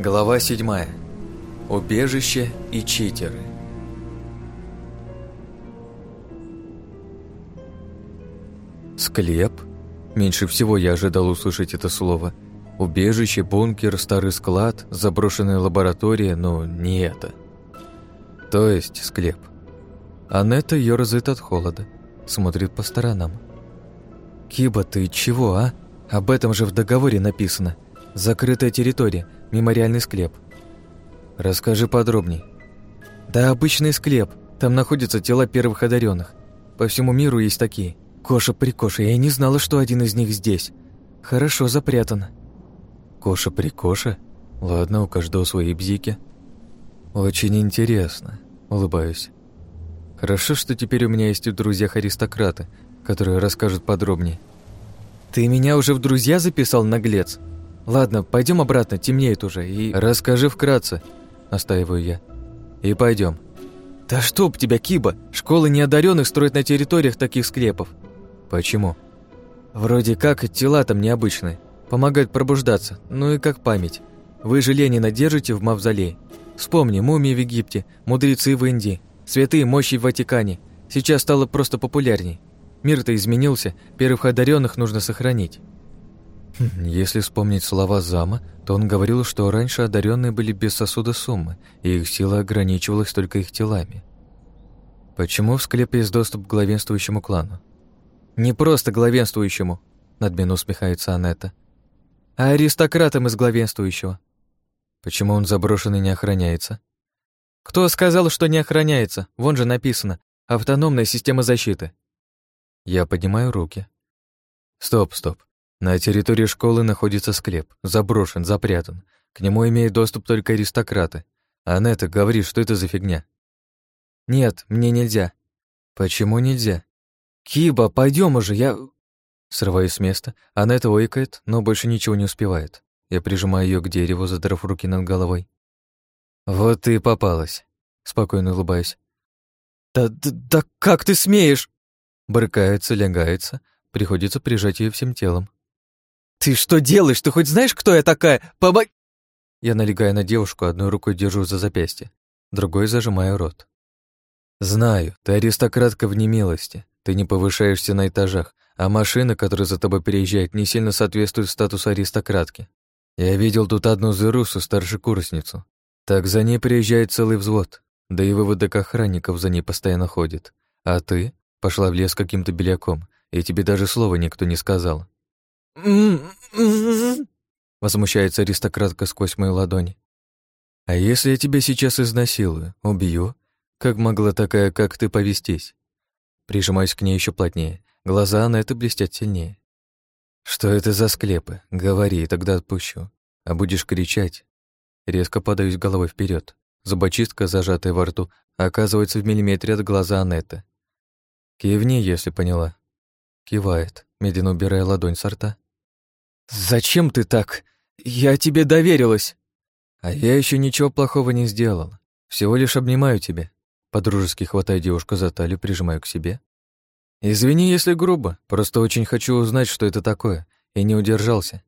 Глава 7. Убежище и читеры. Склеп? Меньше всего я ожидал услышать это слово. Убежище, бункер, старый склад, заброшенная лаборатория, но не это. То есть склеп. Анетта ёрзает от холода, смотрит по сторонам. «Киба, ты чего, а? Об этом же в договоре написано. Закрытая территория, мемориальный склеп». «Расскажи подробней». «Да обычный склеп. Там находятся тела первых одаренных. По всему миру есть такие. Коша-прикоша, я не знала, что один из них здесь. Хорошо запрятан». «Коша-прикоша? Ладно, у каждого свои бзики». «Очень интересно», — улыбаюсь. «Хорошо, что теперь у меня есть в друзьях аристократы, которые расскажут подробнее». «Ты меня уже в друзья записал, наглец? Ладно, пойдем обратно, темнеет уже, и...» «Расскажи вкратце», — настаиваю я. «И пойдем. «Да чтоб тебя, Киба! Школы неодаренных строят на территориях таких склепов». «Почему?» «Вроде как тела там необычные. Помогают пробуждаться, ну и как память. Вы же Ленина держите в мавзолее. Вспомни, мумии в Египте, мудрецы в Индии, святые мощи в Ватикане. Сейчас стало просто популярней. Мир-то изменился, первых одаренных нужно сохранить. Если вспомнить слова Зама, то он говорил, что раньше одаренные были без сосуда суммы, и их сила ограничивалась только их телами. Почему в склепе есть доступ к главенствующему клану? Не просто главенствующему, надменно усмехается Анетта, а аристократам из главенствующего. Почему он заброшен и не охраняется? Кто сказал, что не охраняется? Вон же написано. Автономная система защиты. Я поднимаю руки. Стоп, стоп. На территории школы находится склеп. Заброшен, запрятан. К нему имеют доступ только аристократы. Анетта, говори, что это за фигня? Нет, мне нельзя. Почему нельзя? Киба, пойдем уже, я... Срываюсь с места. Анетта ойкает, но больше ничего не успевает. Я прижимаю ее к дереву, задрав руки над головой. «Вот ты и попалась», — спокойно улыбаюсь. «Да, да, да как ты смеешь?» Брыкается, лягается, приходится прижать ее всем телом. «Ты что делаешь? Ты хоть знаешь, кто я такая? Поба...» Я налегаю на девушку, одной рукой держу за запястье, другой зажимаю рот. «Знаю, ты аристократка в немилости, ты не повышаешься на этажах, а машина, которая за тобой переезжает, не сильно соответствует статусу аристократки. Я видел тут одну зырусу, старшекурсницу. Так за ней приезжает целый взвод, да и выводок охранников за ней постоянно ходит. А ты пошла в лес каким-то беляком, и тебе даже слова никто не сказал. Возмущается аристократка сквозь мою ладонь. А если я тебя сейчас изнасилую, убью? Как могла такая, как ты, повестись? Прижимаюсь к ней еще плотнее. Глаза на это блестят сильнее. Что это за склепы? Говори, тогда отпущу. А будешь кричать. Резко подаюсь головой вперед. Зубочистка, зажатая во рту, оказывается в миллиметре от глаза Анетты. Кивни, если поняла. Кивает, медленно убирая ладонь с рта. «Зачем ты так? Я тебе доверилась!» «А я еще ничего плохого не сделал. Всего лишь обнимаю тебя». Подружески хватаю девушку за талию, прижимаю к себе. «Извини, если грубо, просто очень хочу узнать, что это такое, и не удержался».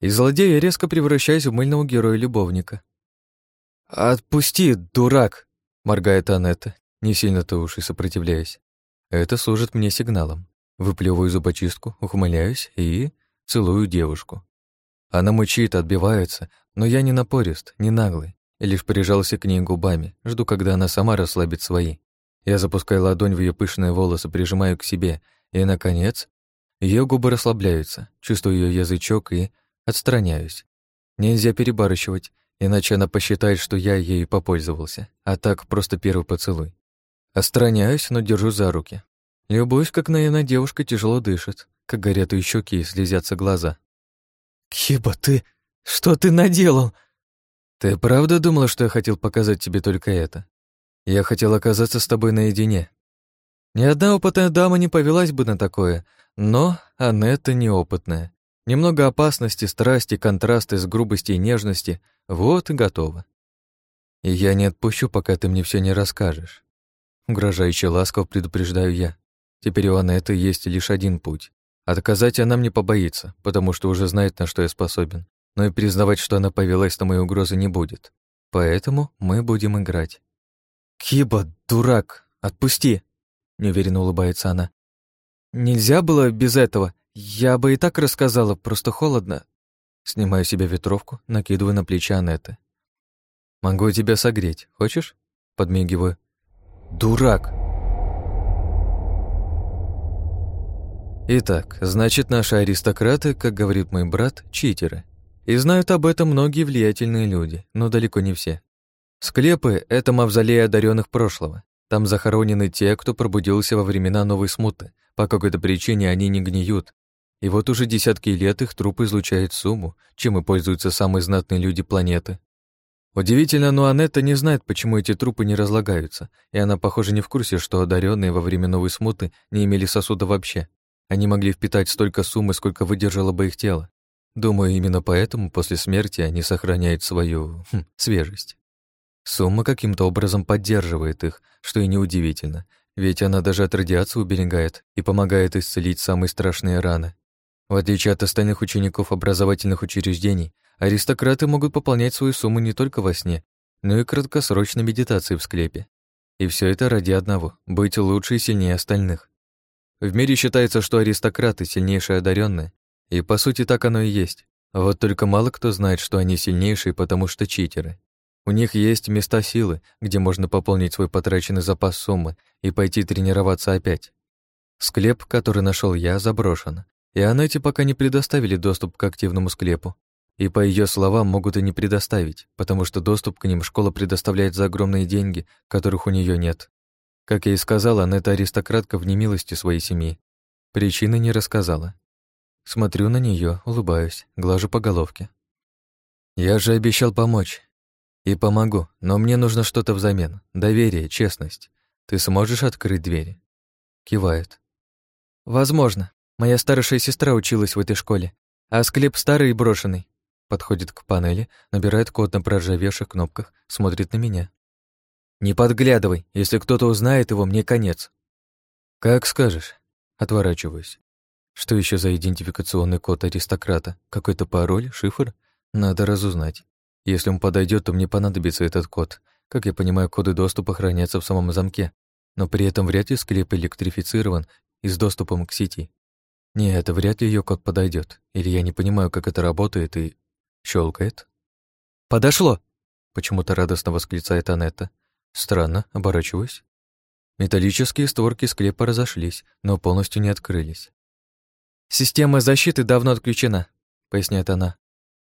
И злодея резко превращаюсь в мыльного героя-любовника. «Отпусти, дурак!» — моргает Анетта, не сильно-то уж и сопротивляясь. Это служит мне сигналом. Выплевываю зубочистку, ухмыляюсь и целую девушку. Она мучит, отбивается, но я не напорист, не наглый, и лишь прижался к ней губами, жду, когда она сама расслабит свои. Я запускаю ладонь в ее пышные волосы, прижимаю к себе, и, наконец, ее губы расслабляются, чувствую ее язычок и отстраняюсь. Нельзя перебарщивать, иначе она посчитает, что я ею попользовался, а так просто первый поцелуй. Отстраняюсь, но держу за руки. Любуюсь, как наивная девушка тяжело дышит, как горят ее щеки и слезятся глаза. «Киба, ты... Что ты наделал?» «Ты правда думала, что я хотел показать тебе только это? Я хотел оказаться с тобой наедине. Ни одна опытная дама не повелась бы на такое, но Анетта неопытная. Немного опасности, страсти, контрасты с грубости и нежности — вот и готово. И я не отпущу, пока ты мне все не расскажешь. Угрожающе ласков предупреждаю я. Теперь у Анетты есть лишь один путь. Отказать она мне побоится, потому что уже знает, на что я способен. но и признавать, что она повелась на мои угрозы, не будет. Поэтому мы будем играть. «Киба, дурак, отпусти!» — неуверенно улыбается она. «Нельзя было без этого. Я бы и так рассказала, просто холодно». Снимаю себе ветровку, накидываю на плечи Анетты. «Могу тебя согреть. Хочешь?» Подмигиваю. «Дурак!» Итак, значит, наши аристократы, как говорит мой брат, читеры. И знают об этом многие влиятельные люди, но далеко не все. Склепы — это мавзолей одаренных прошлого. Там захоронены те, кто пробудился во времена новой смуты. По какой-то причине они не гниют. И вот уже десятки лет их труп излучает сумму, чем и пользуются самые знатные люди планеты. Удивительно, но Анетта не знает, почему эти трупы не разлагаются, и она, похоже, не в курсе, что одаренные во время новой смуты не имели сосуда вообще. Они могли впитать столько суммы, сколько выдержало бы их тело. Думаю, именно поэтому после смерти они сохраняют свою хм, свежесть. Сумма каким-то образом поддерживает их, что и неудивительно, ведь она даже от радиации уберегает и помогает исцелить самые страшные раны. В отличие от остальных учеников образовательных учреждений, аристократы могут пополнять свою сумму не только во сне, но и краткосрочной медитацией в склепе. И все это ради одного — быть лучше и сильнее остальных. В мире считается, что аристократы — сильнейшие одаренные, и по сути так оно и есть. Вот только мало кто знает, что они сильнейшие, потому что читеры. У них есть места силы, где можно пополнить свой потраченный запас суммы и пойти тренироваться опять. Склеп, который нашел я, заброшен, и Анете пока не предоставили доступ к активному склепу. И по ее словам могут и не предоставить, потому что доступ к ним школа предоставляет за огромные деньги, которых у нее нет. Как я и сказала, Анетта аристократка в немилости своей семьи. Причины не рассказала. Смотрю на нее, улыбаюсь, глажу по головке. Я же обещал помочь. И помогу, но мне нужно что-то взамен. Доверие, честность. Ты сможешь открыть двери?» Кивает. «Возможно. Моя старшая сестра училась в этой школе, а склеп старый и брошенный». Подходит к панели, набирает код на проржавевших кнопках, смотрит на меня. «Не подглядывай. Если кто-то узнает его, мне конец». «Как скажешь». Отворачиваюсь. Что еще за идентификационный код аристократа? Какой-то пароль, шифр? Надо разузнать. Если он подойдет, то мне понадобится этот код. Как я понимаю, коды доступа хранятся в самом замке, но при этом вряд ли склеп электрифицирован и с доступом к сети. Нет, вряд ли ее код подойдет. Или я не понимаю, как это работает и... щелкает. «Подошло!» — почему-то радостно восклицает Анетта. Странно, оборачиваюсь. Металлические створки склепа разошлись, но полностью не открылись. «Система защиты давно отключена», — поясняет она.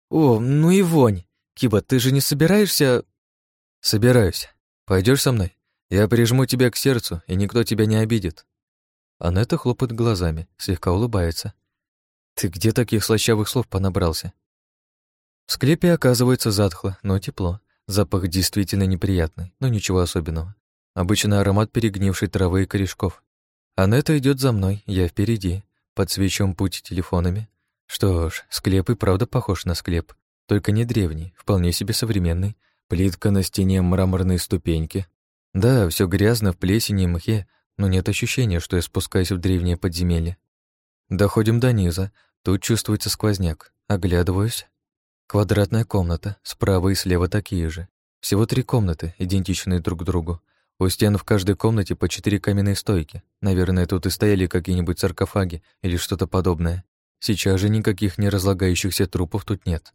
«О, ну и вонь! Киба, ты же не собираешься...» «Собираюсь. Пойдешь со мной? Я прижму тебя к сердцу, и никто тебя не обидит». Анетта хлопает глазами, слегка улыбается. «Ты где таких слащавых слов понабрался?» В склепе оказывается затхло, но тепло. Запах действительно неприятный, но ничего особенного. Обычно аромат перегнившей травы и корешков. Анетта идет за мной, я впереди. Подсвечиваем путь телефонами. Что ж, склеп и правда похож на склеп. Только не древний, вполне себе современный. Плитка на стене, мраморные ступеньки. Да, все грязно в плесени и мхе, но нет ощущения, что я спускаюсь в древнее подземелье. Доходим до низа. Тут чувствуется сквозняк. Оглядываюсь. Квадратная комната, справа и слева такие же. Всего три комнаты, идентичные друг другу. У стен в каждой комнате по четыре каменные стойки. Наверное, тут и стояли какие-нибудь саркофаги или что-то подобное. Сейчас же никаких неразлагающихся трупов тут нет.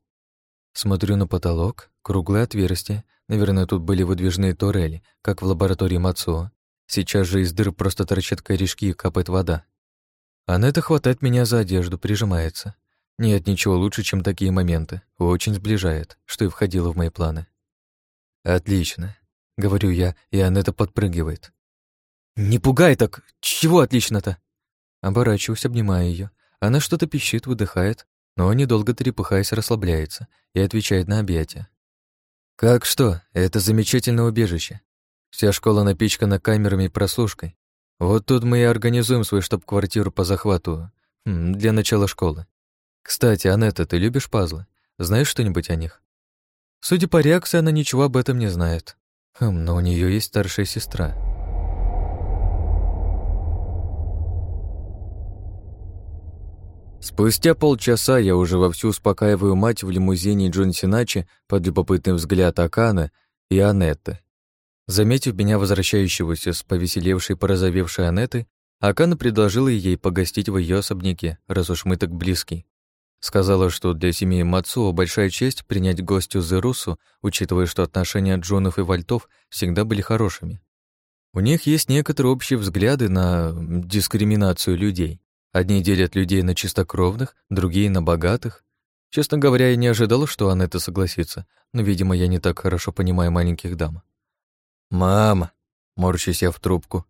Смотрю на потолок, круглое отверстие. Наверное, тут были выдвижные турели, как в лаборатории Мацуо. Сейчас же из дыр просто торчат корешки и капает вода. Анетта хватает меня за одежду, прижимается. Нет ничего лучше, чем такие моменты. Очень сближает, что и входило в мои планы. «Отлично», — говорю я, и Анетта подпрыгивает. «Не пугай так! Чего отлично-то?» Оборачиваюсь, обнимаю ее. Она что-то пищит, выдыхает, но, недолго трепыхаясь, расслабляется и отвечает на объятия. «Как что? Это замечательное убежище. Вся школа напичкана камерами и прослушкой. Вот тут мы и организуем свою штаб-квартиру по захвату для начала школы. Кстати, Анетта, ты любишь пазлы? Знаешь что-нибудь о них?» Судя по реакции, она ничего об этом не знает. Хм, но у нее есть старшая сестра. Спустя полчаса я уже вовсю успокаиваю мать в лимузине Джон Синачи под любопытный взгляд Акана и Анетты. Заметив меня возвращающегося с повеселевшей, порозовевшей Анеты, Акана предложила ей погостить в ее особняке, раз уж мы так близки. Сказала, что для семьи Мацуо большая честь принять гостю Зерусу, учитывая, что отношения Джонов и Вальтов всегда были хорошими. У них есть некоторые общие взгляды на дискриминацию людей. Одни делят людей на чистокровных, другие — на богатых. Честно говоря, я не ожидал, что Анетта согласится, но, видимо, я не так хорошо понимаю маленьких дам. «Мама!» — морщусь я в трубку.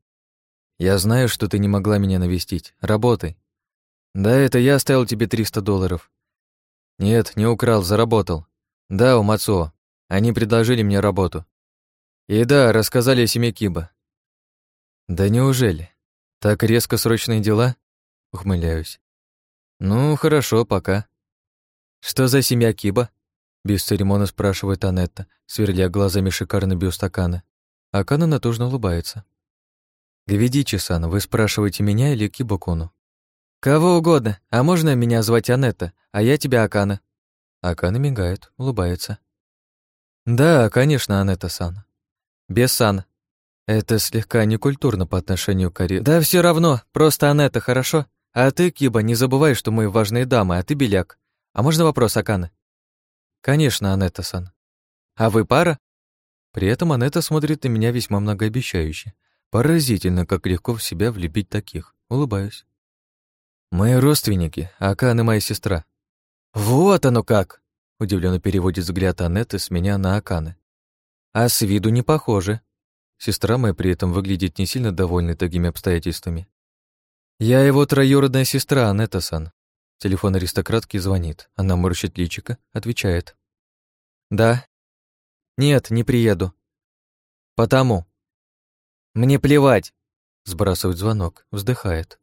«Я знаю, что ты не могла меня навестить. Работай. Да, это я оставил тебе 300 долларов. Нет, не украл, заработал. Да, у Мацуо. Они предложили мне работу. И да, рассказали о семье Киба. Да неужели? Так резко срочные дела? Ухмыляюсь. Ну, хорошо, пока. Что за семья Киба? Без церемона спрашивает Анетта, сверля глазами шикарный бюст Акана. Натужно улыбается. «Гвидичи-сан, вы спрашиваете меня или Кибокуну?» «Кого угодно. А можно меня звать Анетта, а я тебя Акана?» Акана мигает, улыбается. «Да, конечно, Анетта-сан. Без сан. Это слегка некультурно по отношению к Ари. Да все равно, просто Анетта, хорошо? А ты, Киба, не забывай, что мы важные дамы, а ты беляк. А можно вопрос, Акана?» «Конечно, Анетта-сан. А вы пара?» При этом Анетта смотрит на меня весьма многообещающе. Поразительно, как легко в себя влюбить таких. Улыбаюсь. «Мои родственники, Акан и моя сестра». «Вот оно как!» — удивленно переводит взгляд Анетты с меня на Акана. «А с виду не похоже». Сестра моя при этом выглядит не сильно довольной такими обстоятельствами. «Я его троюродная сестра, Анетта-сан». Телефон аристократки звонит. Она морщит личико, отвечает. «Да». «Нет, не приеду». «Потому». «Мне плевать», — сбрасывает звонок, вздыхает.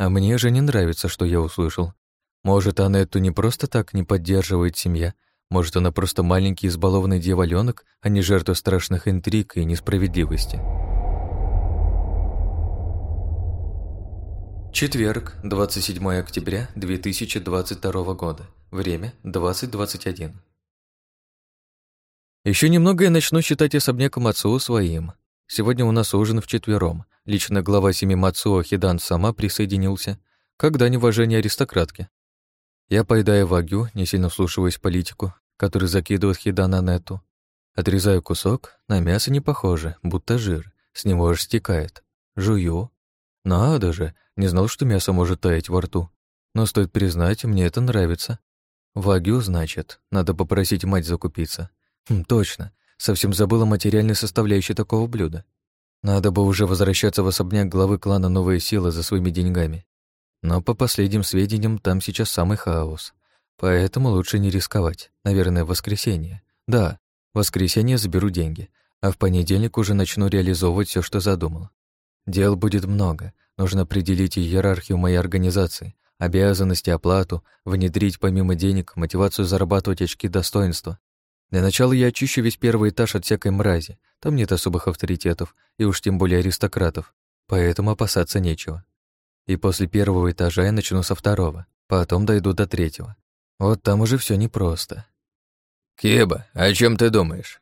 А мне же не нравится, что я услышал. Может, Анетту не просто так не поддерживает семья, может, она просто маленький избалованный дьяволёнок, а не жертва страшных интриг и несправедливости. Четверг, 27 октября 2022 года. Время 20.21. Еще немного я начну считать особняк Мацуо своим. Сегодня у нас ужин вчетвером. Лично глава семьи Мацуо Хидан сама присоединился. Когда неуважение аристократки. Я поедаю вагю, не сильно вслушиваясь в политику, который закидывает Хидана Нету. Отрезаю кусок, на мясо не похоже, будто жир, с него аж стекает. Жую. Надо же, не знал, что мясо может таять во рту. Но стоит признать, мне это нравится. Вагю, значит, надо попросить мать закупиться. Хм, точно, Совсем забыла материальной составляющей такого блюда. Надо бы уже возвращаться в особняк главы клана Новые Силы за своими деньгами. Но по последним сведениям, там сейчас самый хаос. Поэтому лучше не рисковать. Наверное, в воскресенье. Да, в воскресенье заберу деньги, а в понедельник уже начну реализовывать все, что задумал. Дел будет много. Нужно определить иерархию моей организации, обязанности, оплату, внедрить помимо денег мотивацию зарабатывать очки достоинства, для начала я очищу весь первый этаж от всякой мрази. Там нет особых авторитетов, и уж тем более аристократов, поэтому опасаться нечего. И после первого этажа я начну со второго, потом дойду до третьего. Вот там уже все непросто. «Кеба, о чем ты думаешь?»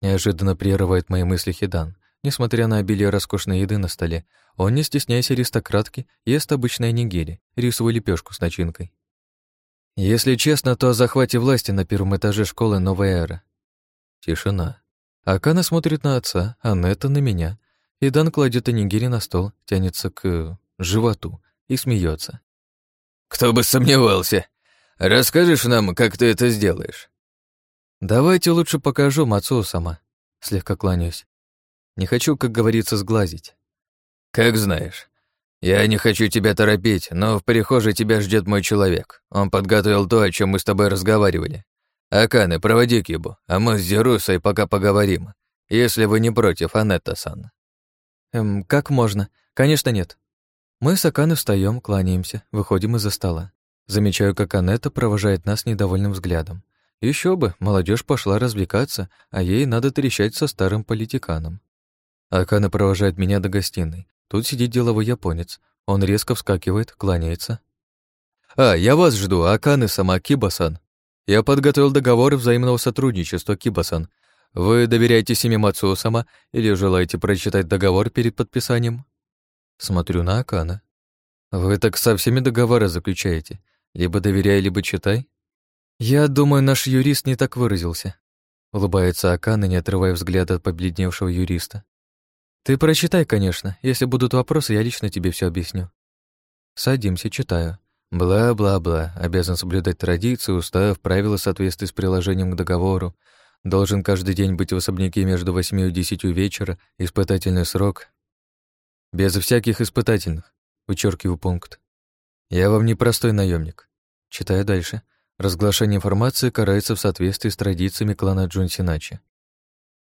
Неожиданно прерывает мои мысли Хидан. Несмотря на обилие роскошной еды на столе, он, не стесняясь аристократки, ест обычные нигири, рисовую лепешку с начинкой. Если честно, то о захвате власти на первом этаже школы «Новая эра». Тишина. Акана смотрит на отца, а Нета на меня. И Дан кладет анигири на стол, тянется к э, животу и смеется. «Кто бы сомневался! Расскажешь нам, как ты это сделаешь?» «Давайте лучше покажу Мацу сама», — слегка кланяюсь. «Не хочу, как говорится, сглазить». «Как знаешь. «Я не хочу тебя торопить, но в прихожей тебя ждет мой человек. Он подготовил то, о чем мы с тобой разговаривали. Аканы, проводи Кибу, а мы с Зерусой пока поговорим, если вы не против, Анетта-сан». «Эм, как можно? Конечно, нет». Мы с Аканы встаем, кланяемся, выходим из-за стола. Замечаю, как Анетта провожает нас недовольным взглядом. Еще бы, молодежь пошла развлекаться, а ей надо трещать со старым политиканом. Акана провожает меня до гостиной, Тут сидит деловой японец. Он резко вскакивает, кланяется. А, я вас жду, Аканы сама Кибасан. Я подготовил договор взаимного сотрудничества, Кибасан. Вы доверяете семье Мацуо сама или желаете прочитать договор перед подписанием? Смотрю на Акана. Вы так со всеми договоры заключаете. Либо доверяй, либо читай. Я думаю, наш юрист не так выразился. Улыбается Акана, не отрывая взгляда от побледневшего юриста. Ты прочитай, конечно. Если будут вопросы, я лично тебе все объясню. Садимся, читаю. Бла-бла-бла. Обязан соблюдать традиции, устав, правила в соответствии с приложением к договору. Должен каждый день быть в особняке между восьми и десятью вечера. Испытательный срок. Без всяких испытательных. Вычеркиваю пункт. Я вам не простой наемник. Читаю дальше. Разглашение информации карается в соответствии с традициями клана Джунсиначи.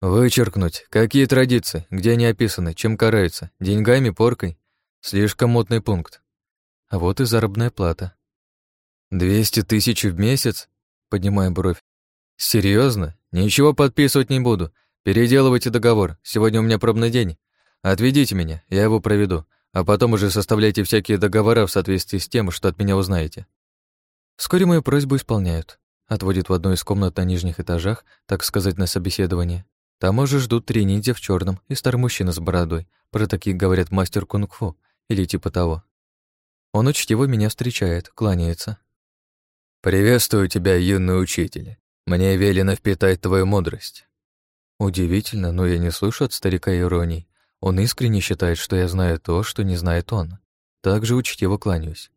Вычеркнуть. Какие традиции? Где они описаны? Чем караются? Деньгами, поркой? Слишком мутный пункт. А вот и заработная плата. «Двести тысяч в месяц?» Поднимая бровь. Серьезно? Ничего подписывать не буду. Переделывайте договор. Сегодня у меня пробный день. Отведите меня, я его проведу. А потом уже составляйте всякие договора в соответствии с тем, что от меня узнаете. Вскоре мою просьбу исполняют. Отводит в одну из комнат на нижних этажах, так сказать, на собеседование. Там уже ждут три ниндзя в черном и старый мужчина с бородой. Про таких говорят мастер кунг-фу или типа того. Он учтиво меня встречает, кланяется. «Приветствую тебя, юный учитель. Мне велено впитать твою мудрость». Удивительно, но я не слышу от старика ироний. Он искренне считает, что я знаю то, что не знает он. Также учтиво кланяюсь.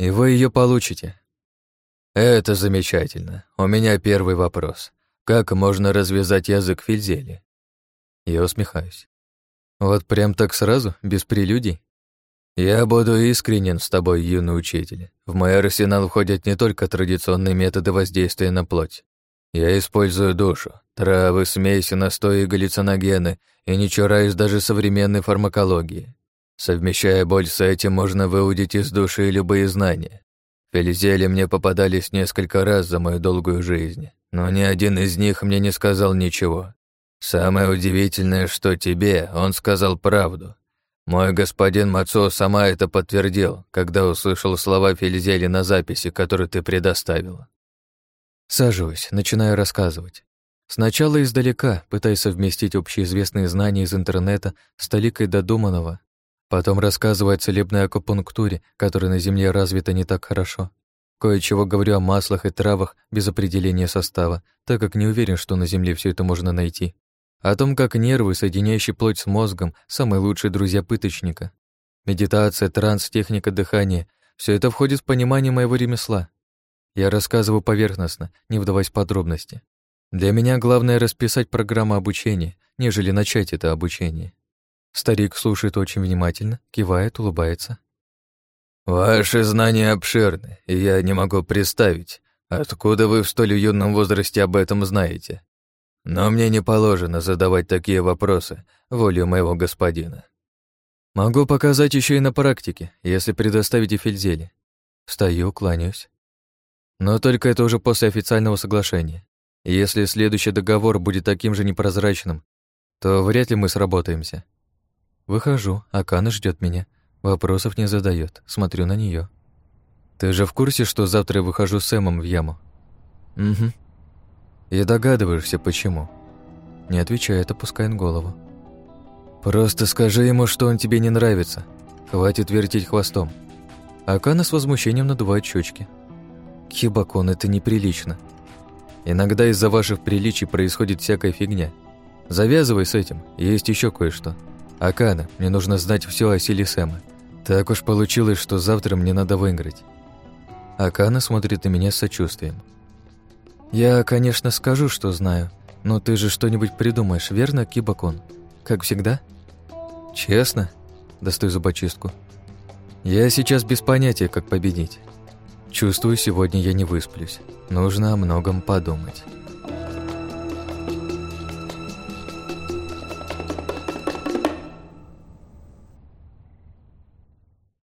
«И вы ее получите». «Это замечательно. У меня первый вопрос. Как можно развязать язык Фильзели?» Я усмехаюсь. «Вот прям так сразу, без прелюдий?» «Я буду искренен с тобой, юный учитель. В мой арсенал входят не только традиционные методы воздействия на плоть. Я использую душу, травы, смеси, настои, галлюциногены и не чураюсь даже современной фармакологии. Совмещая боль с этим, можно выудить из души любые знания. Фелизели мне попадались несколько раз за мою долгую жизнь, но ни один из них мне не сказал ничего. Самое удивительное, что тебе он сказал правду, мой господин Мацо сама это подтвердил, когда услышал слова Фельзели на записи, которую ты предоставила. Саживаюсь, начинаю рассказывать. Сначала издалека, пытаясь совместить общеизвестные знания из интернета с толикой додуманного. Потом рассказываю о целебной акупунктуре, которая на Земле развита не так хорошо. Кое-чего говорю о маслах и травах без определения состава, так как не уверен, что на Земле все это можно найти. О том, как нервы, соединяющие плоть с мозгом, самые лучшие друзья пыточника. Медитация, транс, техника дыхания — все это входит в понимание моего ремесла. Я рассказываю поверхностно, не вдаваясь в подробности. Для меня главное расписать программу обучения, нежели начать это обучение. Старик слушает очень внимательно, кивает, улыбается. «Ваши знания обширны, и я не могу представить, откуда вы в столь юном возрасте об этом знаете. Но мне не положено задавать такие вопросы волю моего господина. Могу показать еще и на практике, если предоставите Фельзели. Встаю, кланяюсь. Но только это уже после официального соглашения. Если следующий договор будет таким же непрозрачным, то вряд ли мы сработаемся. Выхожу, Акана ждет меня. Вопросов не задает. смотрю на нее. Ты же в курсе, что завтра я выхожу с Эмом в яму? Угу. И догадываешься, почему. Не отвечает, опускает голову. Просто скажи ему, что он тебе не нравится. Хватит вертеть хвостом. Акана с возмущением надувает щечки. Кибакон, это неприлично. Иногда из-за ваших приличий происходит всякая фигня. Завязывай с этим, есть еще кое-что. Акана, мне нужно знать все о силе Сэма. Так уж получилось, что завтра мне надо выиграть. Акана смотрит на меня с сочувствием. «Я, конечно, скажу, что знаю, но ты же что-нибудь придумаешь, верно, Кибакон? Как всегда?» «Честно?» – достаю зубочистку. «Я сейчас без понятия, как победить. Чувствую, сегодня я не высплюсь. Нужно о многом подумать».